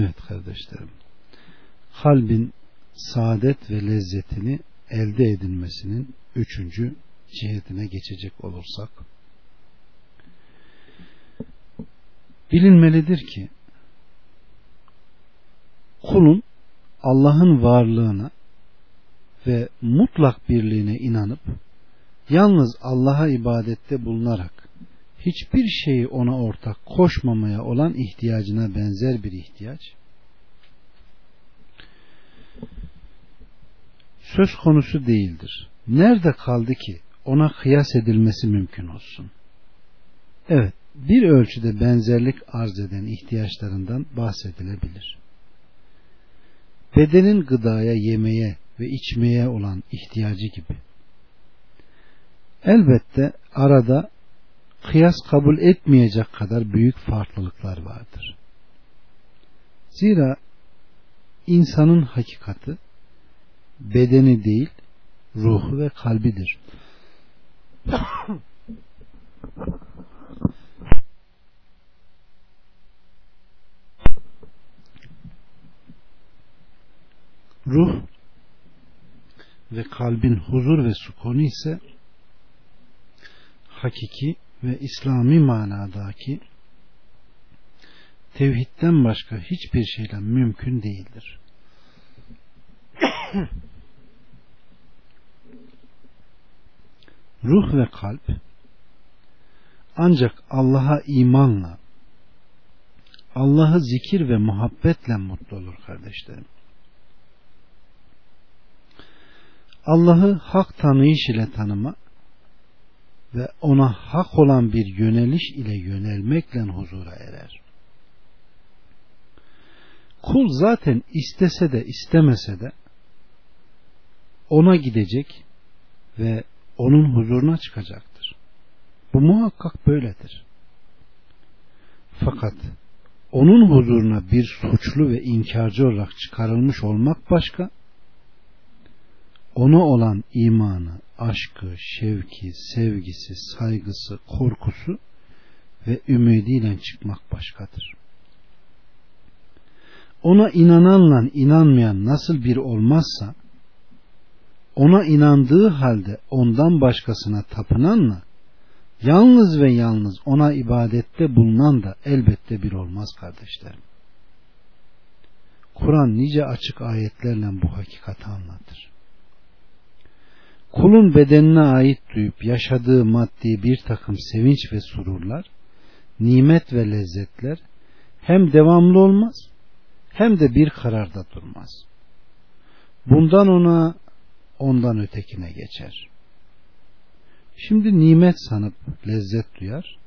Evet kardeşlerim. Kalbin saadet ve lezzetini elde edilmesinin üçüncü cihetine geçecek olursak bilinmelidir ki kulun Allah'ın varlığına ve mutlak birliğine inanıp yalnız Allah'a ibadette bulunarak hiçbir şeyi ona ortak koşmamaya olan ihtiyacına benzer bir ihtiyaç söz konusu değildir. Nerede kaldı ki ona kıyas edilmesi mümkün olsun? Evet, bir ölçüde benzerlik arz eden ihtiyaçlarından bahsedilebilir. Bedenin gıdaya, yemeye ve içmeye olan ihtiyacı gibi. Elbette arada kıyas kabul etmeyecek kadar büyük farklılıklar vardır. Zira insanın hakikati bedeni değil, ruhu ve kalbidir. Ruh ve kalbin huzur ve sukunu ise hakiki ve İslami manadaki tevhidden başka hiçbir şeyle mümkün değildir. Ruh ve kalp ancak Allah'a imanla Allah'ı zikir ve muhabbetle mutlu olur kardeşlerim. Allah'ı hak tanıyış ile tanıma ve ona hak olan bir yöneliş ile yönelmekle huzura erer. Kul zaten istese de istemese de ona gidecek ve onun huzuruna çıkacaktır. Bu muhakkak böyledir. Fakat onun huzuruna bir suçlu ve inkarcı olarak çıkarılmış olmak başka, ona olan imanı, aşkı, şevki, sevgisi, saygısı, korkusu ve ümidiyle çıkmak başkadır. Ona inananla inanmayan nasıl bir olmazsa, ona inandığı halde ondan başkasına tapınanla, yalnız ve yalnız ona ibadette bulunan da elbette bir olmaz kardeşlerim. Kur'an nice açık ayetlerle bu hakikati anlatır kulun bedenine ait duyup yaşadığı maddi bir takım sevinç ve sururlar, nimet ve lezzetler hem devamlı olmaz hem de bir kararda durmaz. Bundan ona ondan ötekine geçer. Şimdi nimet sanıp lezzet duyar,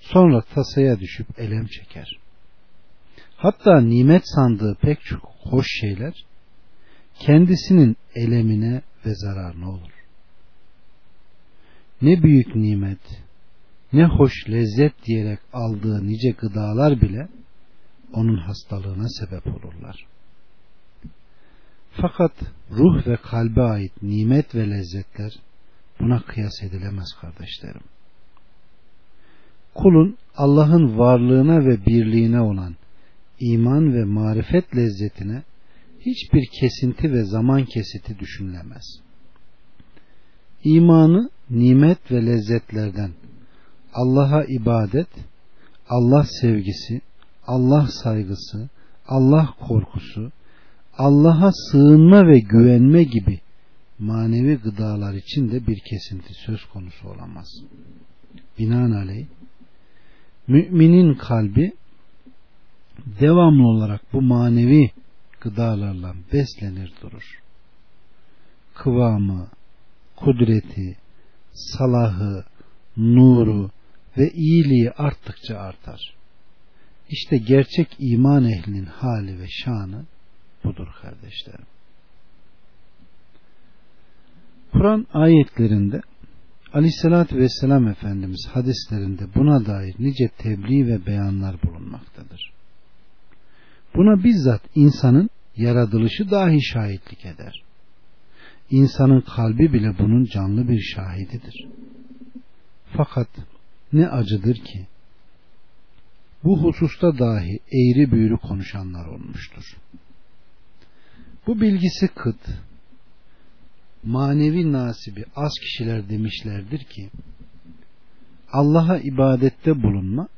sonra tasaya düşüp elem çeker. Hatta nimet sandığı pek çok hoş şeyler kendisinin elemine ve zararına olur. Ne büyük nimet, ne hoş lezzet diyerek aldığı nice gıdalar bile onun hastalığına sebep olurlar. Fakat ruh ve kalbe ait nimet ve lezzetler buna kıyas edilemez kardeşlerim. Kulun Allah'ın varlığına ve birliğine olan iman ve marifet lezzetine hiçbir kesinti ve zaman kesiti düşünülemez. İmanı nimet ve lezzetlerden Allah'a ibadet, Allah sevgisi, Allah saygısı, Allah korkusu, Allah'a sığınma ve güvenme gibi manevi gıdalar için de bir kesinti söz konusu olamaz. Binaenaleyh müminin kalbi devamlı olarak bu manevi gıdalarla beslenir durur. Kıvamı, kudreti, salahı, nuru ve iyiliği arttıkça artar. İşte gerçek iman ehlinin hali ve şanı budur kardeşlerim. Kur'an ayetlerinde Aleyhisselatü Vesselam Efendimiz hadislerinde buna dair nice tebliğ ve beyanlar bulunmaktadır. Buna bizzat insanın yaratılışı dahi şahitlik eder. İnsanın kalbi bile bunun canlı bir şahididir. Fakat ne acıdır ki bu hususta dahi eğri büğrü konuşanlar olmuştur. Bu bilgisi kıt, manevi nasibi az kişiler demişlerdir ki, Allah'a ibadette bulunma,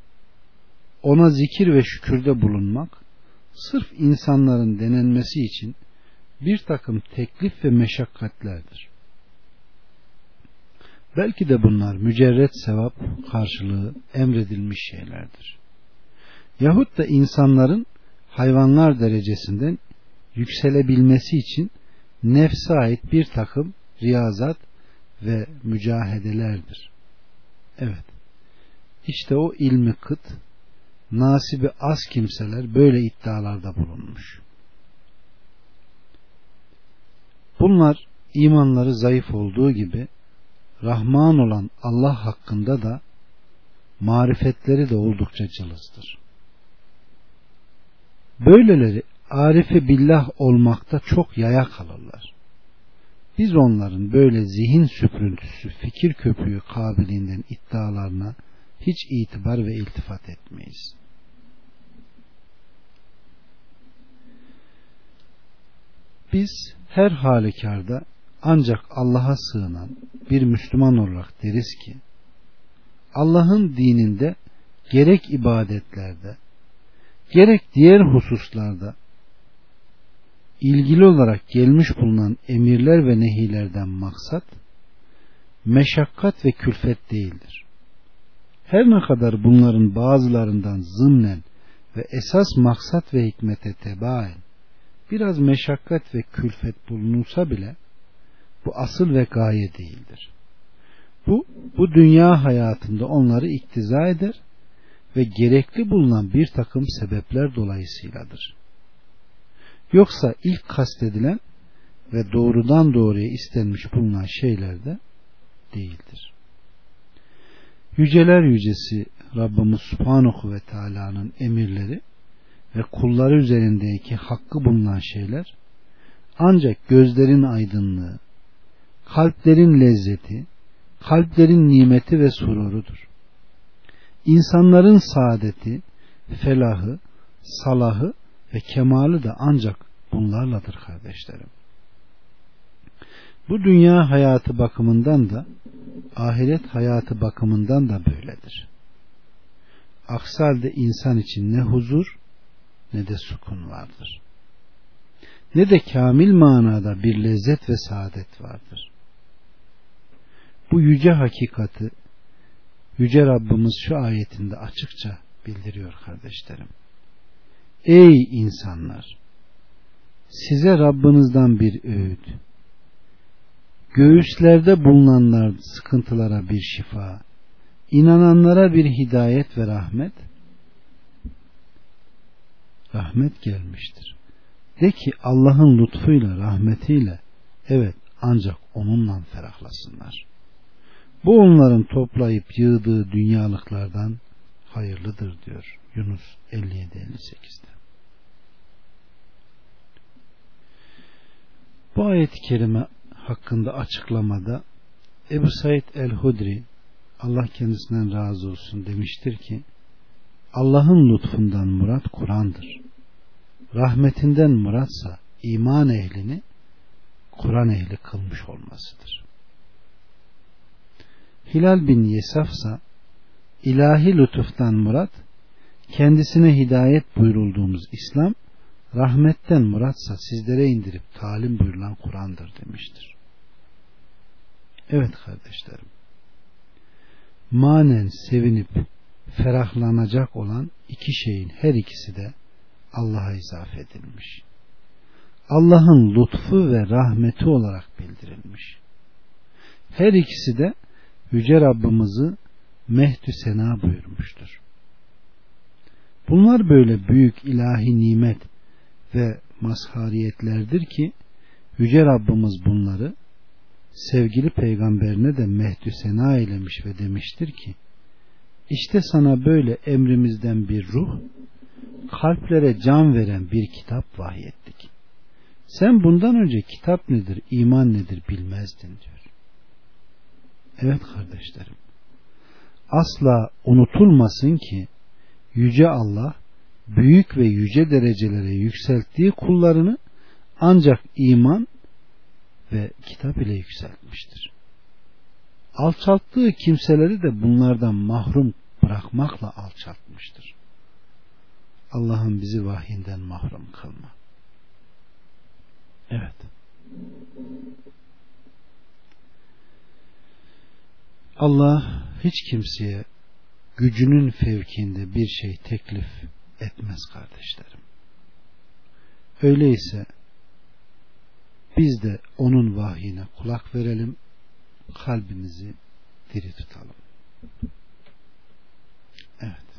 ona zikir ve şükürde bulunmak, sırf insanların denenmesi için bir takım teklif ve meşakkatlerdir. Belki de bunlar mücerret sevap karşılığı emredilmiş şeylerdir. Yahut da insanların hayvanlar derecesinden yükselebilmesi için nefse ait bir takım riyazat ve mücahedelerdir. Evet. İşte o ilmi kıt, nasibi az kimseler böyle iddialarda bulunmuş. Bunlar imanları zayıf olduğu gibi Rahman olan Allah hakkında da marifetleri de oldukça cılızdır. Böyleleri arife billah olmakta çok yaya kalırlar. Biz onların böyle zihin süprüntüsü, fikir köpüğü kabiliğinden iddialarına hiç itibar ve iltifat etmeyiz. Biz her halükarda ancak Allah'a sığınan bir Müslüman olarak deriz ki Allah'ın dininde gerek ibadetlerde gerek diğer hususlarda ilgili olarak gelmiş bulunan emirler ve nehilerden maksat meşakkat ve külfet değildir. Her ne kadar bunların bazılarından zımnen ve esas maksat ve hikmete tebaen biraz meşakkat ve külfet bulunursa bile bu asıl ve gaye değildir. Bu, bu dünya hayatında onları iktiza eder ve gerekli bulunan bir takım sebepler dolayısıyladır. Yoksa ilk kastedilen ve doğrudan doğruya istenmiş bulunan şeyler de değildir. Yüceler yücesi Rabbimiz Subhanahu ve Teala'nın emirleri ve kulları üzerindeki hakkı bulunan şeyler ancak gözlerin aydınlığı, kalplerin lezzeti, kalplerin nimeti ve sururudur. İnsanların saadeti, felahı, salahı ve kemalı da ancak bunlarladır kardeşlerim. Bu dünya hayatı bakımından da ahiret hayatı bakımından da böyledir. Aksi halde insan için ne huzur ne de sukun vardır. Ne de kamil manada bir lezzet ve saadet vardır. Bu yüce hakikati Yüce Rabbimiz şu ayetinde açıkça bildiriyor kardeşlerim. Ey insanlar! Size Rabbinizden bir öğüt, göğüslerde bulunanlar sıkıntılara bir şifa, inananlara bir hidayet ve rahmet, rahmet gelmiştir. De ki Allah'ın lütfuyla, rahmetiyle, evet ancak onunla ferahlasınlar. Bu onların toplayıp yığdığı dünyalıklardan hayırlıdır diyor Yunus 57-58'de. Bu ayet-i kerime hakkında açıklamada Ebu Said el-Hudri Allah kendisinden razı olsun demiştir ki Allah'ın lütfundan murat Kur'an'dır. Rahmetinden muratsa iman ehlini Kur'an ehli kılmış olmasıdır. Hilal bin Yesafsa ilahi lütuftan murat kendisine hidayet buyurulduğumuz İslam rahmetten muratsa sizlere indirip talim buyurulan Kur'an'dır demiştir. Evet kardeşlerim. Manen sevinip ferahlanacak olan iki şeyin her ikisi de Allah'a izafe edilmiş. Allah'ın lütfu ve rahmeti olarak bildirilmiş. Her ikisi de Yüce Rabbimizi mehdü sena buyurmuştur. Bunlar böyle büyük ilahi nimet ve mazhariyetlerdir ki Yüce Rabbimiz bunları sevgili peygamberine de mehdü sena eylemiş ve demiştir ki işte sana böyle emrimizden bir ruh kalplere can veren bir kitap vahyettik. Sen bundan önce kitap nedir, iman nedir bilmezdin diyor. Evet kardeşlerim. Asla unutulmasın ki Yüce Allah büyük ve yüce derecelere yükselttiği kullarını ancak iman ve kitap ile yükseltmiştir. Alçalttığı kimseleri de bunlardan mahrum bırakmakla alçaltmıştır. Allah'ın bizi vahyinden mahrum kılma. Evet. Allah hiç kimseye gücünün fevkinde bir şey teklif etmez kardeşlerim. Öyleyse biz de onun vahyine kulak verelim, kalbimizi diri tutalım. Evet.